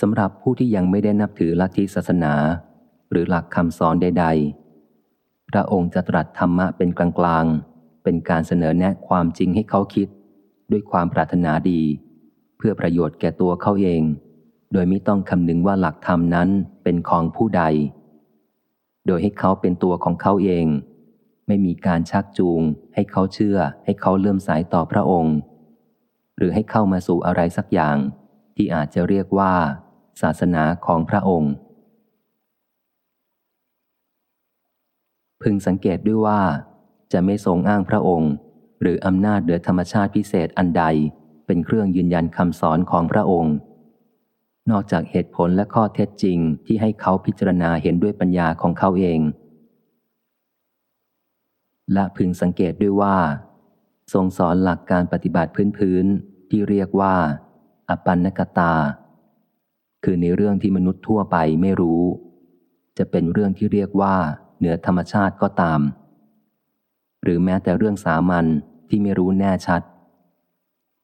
สำหรับผู้ที่ยังไม่ได้นับถือลัทธิศาสนา หรือหลักคำสอนใด ๆ พระองค์จะตรัสธรรมะเป็นกลางๆ เป็นการเสนอแนะความจริงให้เขาคิด ด้วยความปรารถนาดี เพื่อประโยชน์แก่ตัวเขาเอง โดยไม่ต้องคำนึงว่าหลักธรรมนั้นเป็นของผู้ใด โดยให้เขาเป็นตัวของเขาเอง ไม่มีการชักจูง ให้เขาเชื่อ ให้เขาเลื่อมสายต่อพระองค์ หรือให้เข้ามาสู่อะไรสักอย่างที่อาจจะเรียกว่า ศาสนาของพระองค์ พึงสังเกตด้วยว่า จะไม่ทรงอ้างพระองค์ หรืออำนาจเดือธรรมชาติพิเศษอันใดเป็นเครื่องยืนยันคำสอนของพระองค์ นอกจากเหตุผลและข้อเท็จจริงที่ให้เขาพิจารณาเห็นด้วยปัญญาของเขาเอง และพึงสังเกตด้วยว่า ทรงสอนหลักการปฏิบัติพื้นๆที่เรียกว่า อปันนกตา คือในเรื่องที่มนุษย์ทั่วไปไม่รู้ จะเป็นเรื่องที่เรียกว่า เหนือธรรมชาติก็ตาม หรือแม้แต่เรื่องสามัญที่ไม่รู้แน่ชัด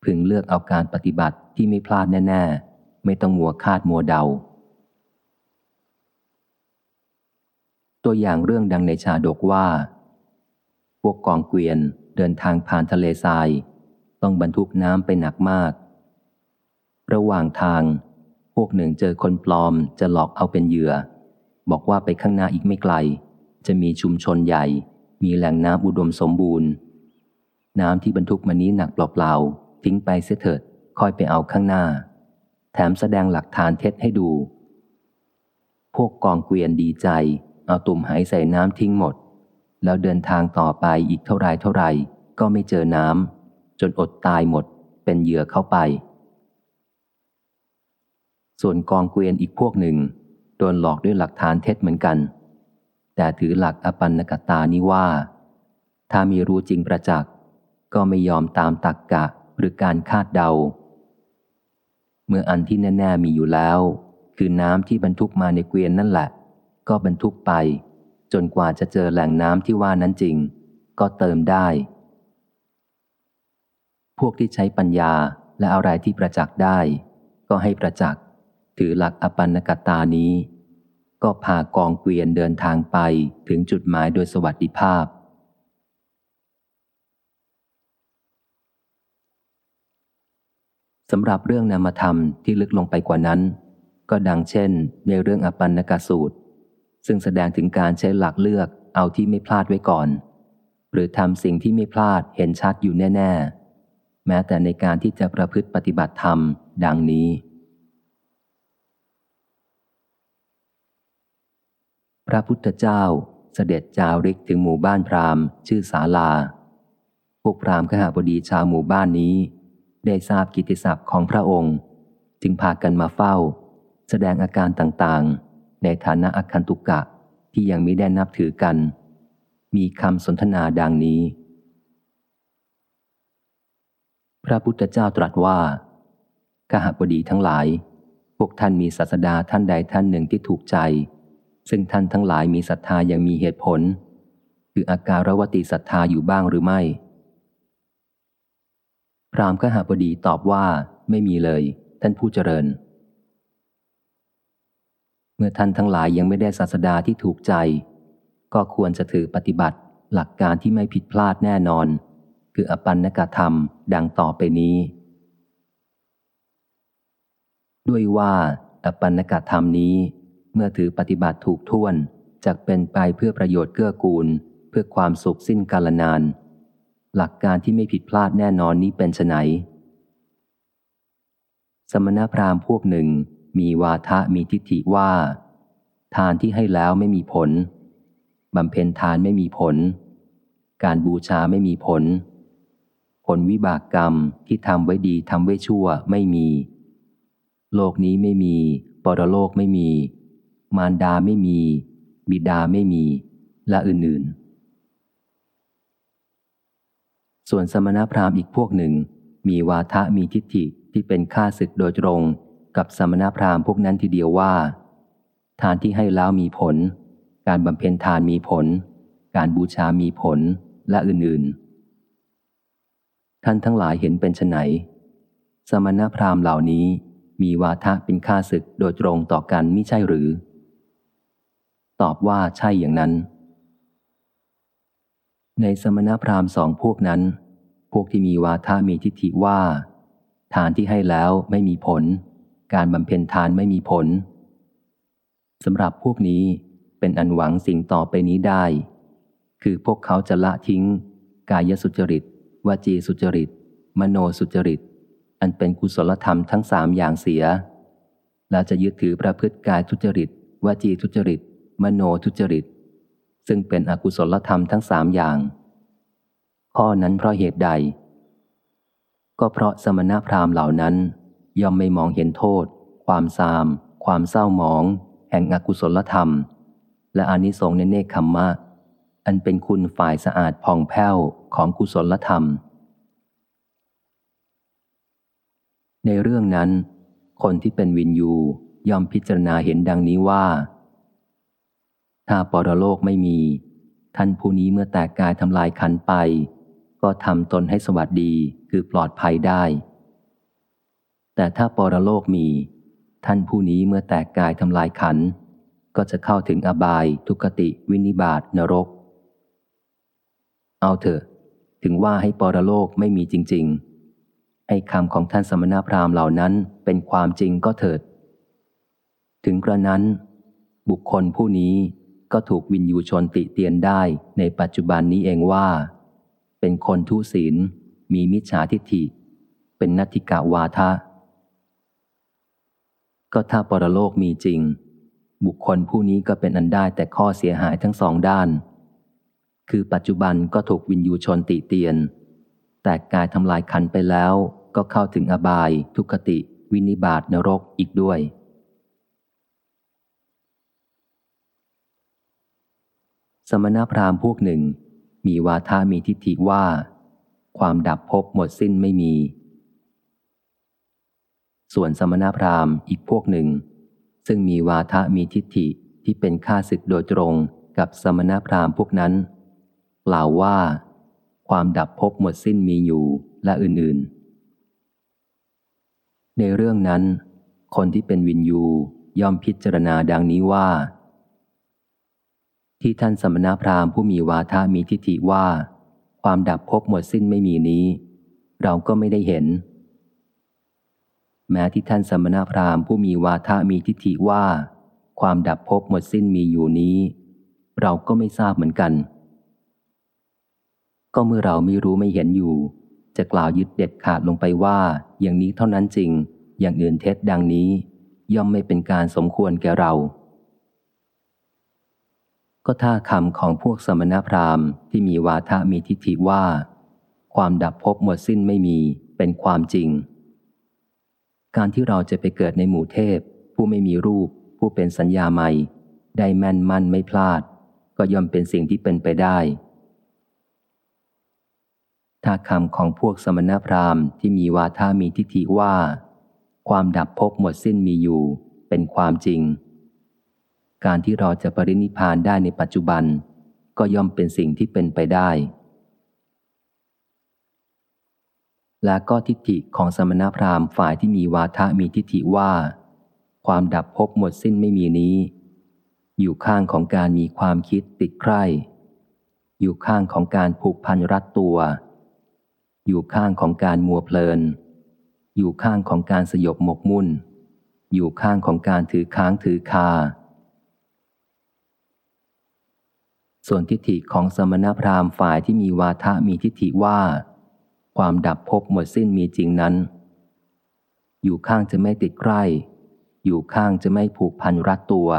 พึงเลือกเอาการปฏิบัติที่ไม่พลาดแน่ ๆ ไม่ต้องมัวคาดมัวเดา ตัวอย่างเรื่องดังในชาดกว่า พวกกองเกวียนเดินทางผ่านทะเลทราย ต้องบรรทุกน้ำไปหนักมาก ระหว่างทาง พวกหนึ่งเจอคนปลอมจะหลอกเอาเป็นเหยื่อ บอกว่าไปข้างหน้าอีกไม่ไกล จะมีชุมชนใหญ่ มีแหล่งน้ำอุดมสมบูรณ์ น้ำที่บรรทุกมานี้หนักเปล่าๆทิ้งไปเสียเถิดคอยไปเอาข้างหน้า แถมแสดงหลักฐานเท็จให้ดู พวกกองเกวียนดีใจ เอาตุ่มหายใส่น้ำทิ้งหมด แล้วเดินทางต่อไปอีกเท่าไรเท่าไรก็ไม่เจอน้ำจนอดตายหมดเป็นเหยื่อเข้าไป ส่วนกองเกวียนอีกพวกหนึ่ง โดนหลอกด้วยหลักฐานเท็จเหมือนกัน แต่ถือหลักอปันนกตานี้ว่า ถ้ามีรู้จริงประจักษ์ก็ไม่ยอมตามตักกะหรือการคาดเดา เมื่ออันที่แน่ ๆ มีอยู่แล้ว คือน้ำที่บรรทุกมาในเกวียนนั่นแหละ ก็บรรทุกไป จนกว่าจะเจอแหล่งน้ำที่ว่านั้นจริง ก็เติมได้ พวกที่ใช้ปัญญาและอะไรที่ประจักษ์ได้ ก็ให้ประจักษ์ ถือหลักอปันนกตานี้ ก็พากองเกวียนเดินทางไปถึงจุดหมายโดยสวัสดิภาพ สำหรับเรื่องนามธรรมที่ลึกลงไปกว่านั้น ก็ดังเช่น ในเรื่องอปันนกสูตร ซึ่งแสดงถึงการใช้หลักเลือกเอาที่ไม่พลาดไว้ก่อน หรือทำสิ่งที่ไม่พลาดเห็นชัดอยู่แน่ ๆ แม้แต่ในการที่จะประพฤติปฏิบัติธรรม ดังนี้ พ ระพุทธเจ้าเสด็จจาริกถึงหมู่บ้านพราหมณ์ชื่อศาลา พวกพราหมณ์ขหบดีชาวหมู่บ้านนี้ ได้ทราบกิติศัพท์ของพระองค์ จึงพากันมาเฝ้า แสดงอาการต่างๆ ในฐานะอคันตุกะที่ยังมิได้นับถือกัน มีคำสนทนาดังนี้ พระพุทธเจ้าตรัสว่าขหบดีทั้งหลาย พวกท่านมีศาสดาท่านใดท่านหนึ่งที่ถูกใจ ซึ่งท่านทั้งหลายมีศรัทธาอย่างมีเหตุผล คืออาการวติศรัทธาอยู่บ้างหรือไม่ พรามขหาบดีตอบว่าไม่มีเลย ท่านผู้เจริญ เมื่อท่านทั้งหลายยังไม่ได้ศาสดาที่ถูกใจ ก็ควรจะถือปฏิบัติหลักการที่ไม่ผิดพลาดแน่นอน คืออปันนกธรรมดังต่อไปนี้ ด้วยว่าอปันนกธรรมนี้ เมื่อถือปฏิบัติถูกท่วนจะเป็นไปเพื่อประโยชน์เกื้อกูล เพื่อความสุขสิ้นกาลนาน หลักการที่ไม่ผิดพลาดแน่นอนนี้เป็นไนสมณพราหมณ์พวกหนึ่งมีวาทะมีทิฏฐิว่า ทานที่ให้แล้วไม่มีผลบำเพ็ญทานไม่มีผล การบูชาไม่มีผล ผลวิบากกรรมที่ทำไว้ดีทำไว้ชั่วไม่มี โลกนี้ไม่มี ปรโลกไม่มี มารดาไม่มี บิดาไม่มี และอื่นๆ ส่วนสมณพราหมณ์อีกพวกหนึ่ง มีวาทะมีทิฏฐิที่เป็นค่าศึกโดยตรงกับสมณพราหมณ์พวกนั้นทีเดียวว่า ทานที่ให้แล้วมีผล การบำเพ็ญทานมีผล การบูชามีผลและอื่นๆ ท่านทั้งหลายเห็นเป็นไนสมณพราหมณ์เหล่านี้มีวาทะเป็นค่าศึกโดยตรงต่อกันม่ใช่หรือ ตอบว่าใช่อย่างนั้น ในสมณพราหมณ์สองพวกนั้น พวกที่มีวาทะมีทิฏฐิว่า ทานที่ให้แล้วไม่มีผล การบำเพ็ญทานไม่มีผลสำหรับพวกนี้เป็นอันหวังสิ่งต่อไปนี้ได้ คือพวกเขาจะละทิ้ง กายสุจริตวจีสุจริต มโนสุจริต อันเป็นกุศลธรรมทั้งสามอย่างเสียและจะยึดถือประพฤติกายทุจริตวจีทุจริต มโนทุจริต ซึ่งเป็นอกุศลธรรมทั้งสามอย่าง ข้อนั้นเพราะเหตุใด ก็เพราะสมณพราหมณ์เหล่านั้น ย่อมไม่มองเห็นโทษ ความซาม ความเศร้าหมอง แห่งอกุศลธรรม และอนิสงส์ในเนคขมมะ อันเป็นคุณฝ่ายสะอาดผ่องแผ้วของกุศลธรรม ในเรื่องนั้น คนที่เป็นวินยูย่อมพิจารณาเห็นดังนี้ว่า ถ้าปรโลกไม่มี ท่านผู้นี้เมื่อแตกกายทำลายขันไป ก็ทำตนให้สวัสดีคือปลอดภัยได้ แต่ถ้าปรโลกมี ท่านผู้นี้เมื่อแตกกายทำลายขัน ก็จะเข้าถึงอบายทุกติวินิบาตนรก เอาเถอะ ถึงว่าให้ปรโลกไม่มีจริง ๆ ให้คำของท่านสมณพราหมณ์เหล่านั้นเป็นความจริงก็เถิด ถึงกระนั้น บุคคลผู้นี้ ก็ถูกวินยูชนติเตียนได้ในปัจจุบันนี้เองว่า เป็นคนทุศีล มีมิจฉาทิฏฐิ เป็นนัตถิกาวาทะ ก็ถ้าปรโลกมีจริง บุคคลผู้นี้ก็เป็นอันได้แต่ข้อเสียหายทั้งสองด้าน คือปัจจุบันก็ถูกวินยูชนติเตียน แต่กายทำลายขันไปแล้วก็เข้าถึงอบาย ทุกติ วินิบาตนรกอีกด้วย สมณพราหมณ์พวกหนึ่ง มีวาทามีทิฏฐิว่า ความดับภพหมดสิ้นไม่มี ส่วนสมณพราหมณ์อีกพวกหนึ่ง ซึ่งมีวาทะมีทิฏฐิที่เป็นค่าศึกโดยตรงกับสมณพราหมณ์พวกนั้นกล่าวว่า ความดับภพหมดสิ้นมีอยู่และอื่นๆ ในเรื่องนั้น คนที่เป็นวินยูย่อมพิจารณาดังนี้ว่า ที่ท่านสมณพราหมณ์ผู้มีวาทะมีทิฏฐิว่า ความดับภพหมดสิ้นไม่มีนี้ เราก็ไม่ได้เห็น แม้ที่ท่านสมณพราหมณ์ผู้มีวาทะมีทิฏฐิว่า ความดับภพหมดสิ้นมีอยู่นี้ เราก็ไม่ทราบเหมือนกัน ก็เมื่อเราไม่รู้ไม่เห็นอยู่ จะกล่าวยึดเด็ดขาดลงไปว่า อย่างนี้เท่านั้นจริง อย่างอื่นเท็จดังนี้ ย่อมไม่เป็นการสมควรแก่เรา ก็ถ้าคำของพวกสมณพราหมณ์ที่มีวาทะมีทิฏฐิว่า ความดับภพหมดสิ้นไม่มีเป็นความจริง การที่เราจะไปเกิดในหมู่เทพ ผู้ไม่มีรูป ผู้เป็นสัญญาใหม่ ได้แม่นมั่นไม่พลาด ก็ย่อมเป็นสิ่งที่เป็นไปได้ถ้าคำของพวกสมณพราหมณ์ที่มีวาทามีทิฏฐิว่า ความดับภพหมดสิ้นมีอยู่ เป็นความจริง การที่เราจะปรินิพานได้ในปัจจุบัน ก็ย่อมเป็นสิ่งที่เป็นไปได้ และก็ทิฏฐิของสมณพราหมณ์ฝ่ายที่มีวาทะมีทิฏฐิว่า ความดับภพหมดสิ้นไม่มีนี้ อยู่ข้างของการมีความคิดติดใคร่อยู่ข้างของการผูกพันรัดตัว อยู่ข้างของการมัวเพลิน อยู่ข้างของการสยบหมกมุ่น อยู่ข้างของการถือค้างถือคา ส่วนทิฏฐิของสมณพราหมณ์ฝ่ายที่มีวาทะมีทิฏฐิว่า ความดับภพหมดสิ้นมีจริงนั้น อยู่ข้างจะไม่ติดใกล้ อยู่ข้างจะไม่ผูกพันรัดตัว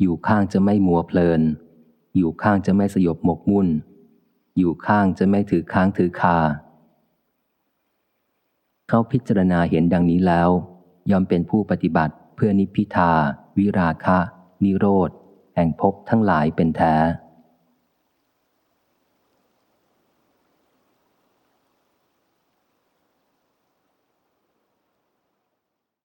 อยู่ข้างจะไม่มัวเพลิน อยู่ข้างจะไม่สยบหมกมุ่น อยู่ข้างจะไม่ถือค้างถือคา เขาพิจารณาเห็นดังนี้แล้ว ยอมเป็นผู้ปฏิบัติเพื่อนิพพิทา วิราคะ นิโรธ แห่งภพทั้งหลายเป็นแท้